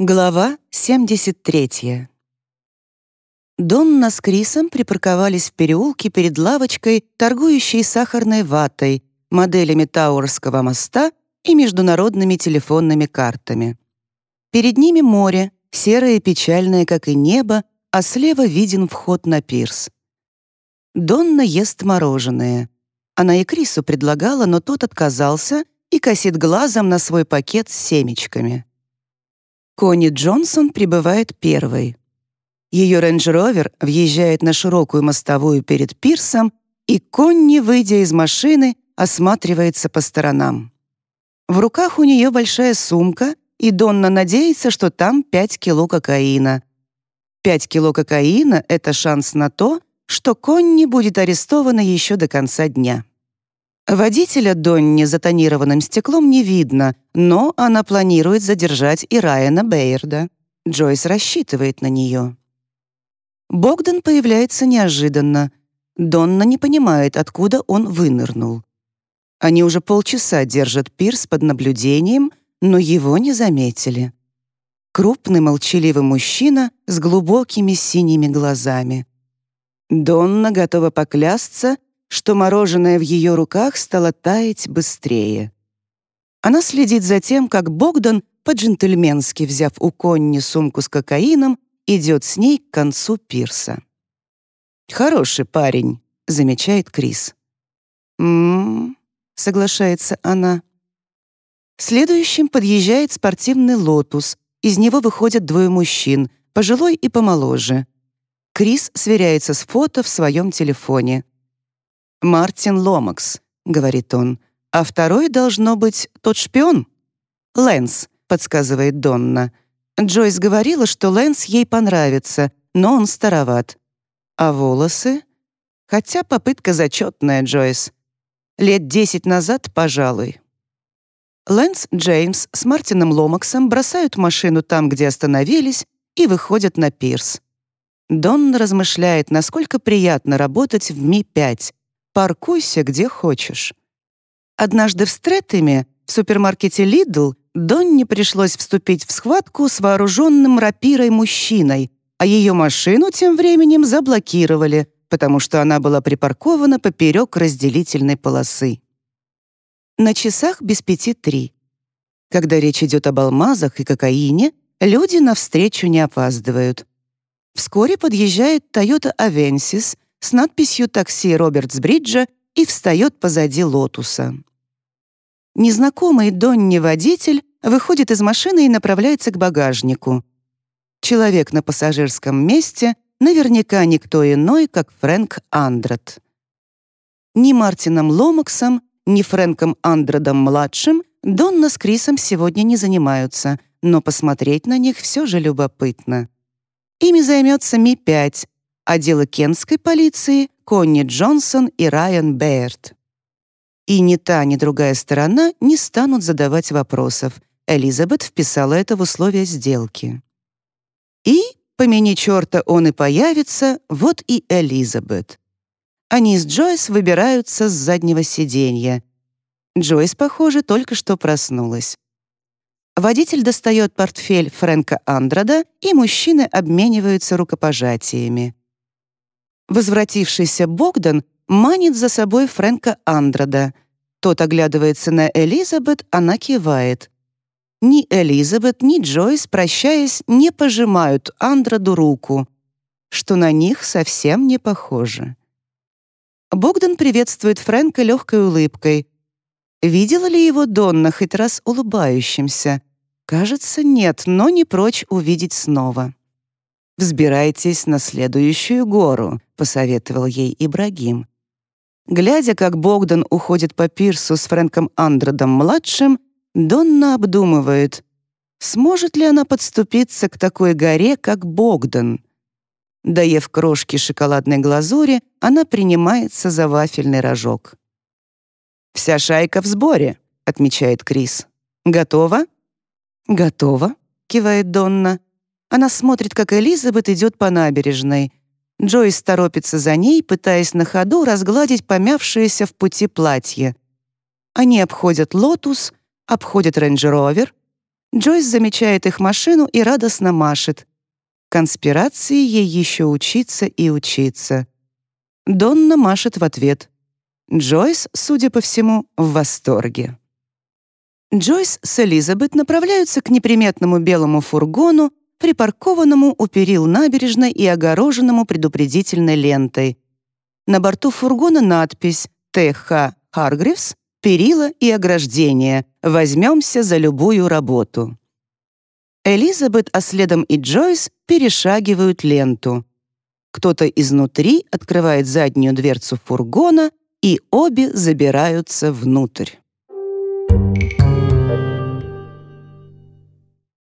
Глава 73. Донна с Крисом припарковались в переулке перед лавочкой, торгующей сахарной ватой, моделями Тауэрского моста и международными телефонными картами. Перед ними море, серое и печальное, как и небо, а слева виден вход на пирс. Донна ест мороженое. Она и Крису предлагала, но тот отказался и косит глазом на свой пакет с семечками. Конни Джонсон прибывает первой. Ее рейндж-ровер въезжает на широкую мостовую перед пирсом, и Конни, выйдя из машины, осматривается по сторонам. В руках у нее большая сумка, и Донна надеется, что там 5 кило кокаина. 5 кило кокаина — это шанс на то, что Конни будет арестована еще до конца дня. Водителя Донни за тонированным стеклом не видно, но она планирует задержать и Райана Бейерда. Джойс рассчитывает на нее. Богдан появляется неожиданно. Донна не понимает, откуда он вынырнул. Они уже полчаса держат пирс под наблюдением, но его не заметили. Крупный молчаливый мужчина с глубокими синими глазами. Донна готова поклясться, что мороженое в ее руках стало таять быстрее. Она следит за тем, как Богдан, по-джентльменски взяв у Конни сумку с кокаином, идет с ней к концу пирса. «Хороший парень», — замечает Крис. «М-м-м», соглашается она. Следующим подъезжает спортивный «Лотус». Из него выходят двое мужчин, пожилой и помоложе. Крис сверяется с фото в своем телефоне. «Мартин Ломакс», — говорит он, «а второй должно быть тот шпион». «Лэнс», — подсказывает Донна. Джойс говорила, что Лэнс ей понравится, но он староват. А волосы? Хотя попытка зачетная, Джойс. Лет десять назад, пожалуй. Лэнс Джеймс с Мартином Ломаксом бросают машину там, где остановились, и выходят на пирс. Донна размышляет, насколько приятно работать в Ми-5, Паркуйся где хочешь. Однажды в Стрэттеме, в супермаркете Lidl, Донне пришлось вступить в схватку с вооруженным рапирой мужчиной, а ее машину тем временем заблокировали, потому что она была припаркована поперек разделительной полосы. На часах без пяти три. Когда речь идет об алмазах и кокаине, люди навстречу не опаздывают. Вскоре подъезжает Toyota Avensis — с надписью «Такси Робертсбриджа» и встает позади «Лотуса». Незнакомый Донне водитель выходит из машины и направляется к багажнику. Человек на пассажирском месте наверняка никто иной, как Фрэнк Андрад. Ни Мартином Ломаксом, ни Фрэнком Андрадом-младшим Донна с Крисом сегодня не занимаются, но посмотреть на них все же любопытно. Ими займется Ми-5, а дело кентской полиции — Конни Джонсон и Райан Бэйрд. И ни та, ни другая сторона не станут задавать вопросов. Элизабет вписала это в условия сделки. И, помяни черта, он и появится, вот и Элизабет. Они с Джойс выбираются с заднего сиденья. Джойс, похоже, только что проснулась. Водитель достает портфель Фрэнка Андрада, и мужчины обмениваются рукопожатиями. Возвратившийся Богдан манит за собой Фрэнка Андрада. Тот оглядывается на Элизабет, она кивает. Ни Элизабет, ни Джойс, прощаясь, не пожимают Андраду руку, что на них совсем не похоже. Богдан приветствует Фрэнка легкой улыбкой. Видела ли его Донна хоть раз улыбающимся? Кажется, нет, но не прочь увидеть снова. «Взбирайтесь на следующую гору», — посоветовал ей Ибрагим. Глядя, как Богдан уходит по пирсу с Фрэнком Андредом-младшим, Донна обдумывает, сможет ли она подступиться к такой горе, как Богдан. Доев крошки шоколадной глазури, она принимается за вафельный рожок. «Вся шайка в сборе», — отмечает Крис. «Готова?» «Готова», — кивает Донна. Она смотрит, как Элизабет идет по набережной. Джойс торопится за ней, пытаясь на ходу разгладить помявшееся в пути платье. Они обходят «Лотус», обходят «Рейндж-Ровер». Джойс замечает их машину и радостно машет. Конспирации ей еще учиться и учиться. Донна машет в ответ. Джойс, судя по всему, в восторге. Джойс с Элизабет направляются к неприметному белому фургону, припаркованному у перил набережной и огороженному предупредительной лентой. На борту фургона надпись «ТХ Харгривс. Перила и ограждение. Возьмемся за любую работу». Элизабет, а следом и Джойс перешагивают ленту. Кто-то изнутри открывает заднюю дверцу фургона, и обе забираются внутрь.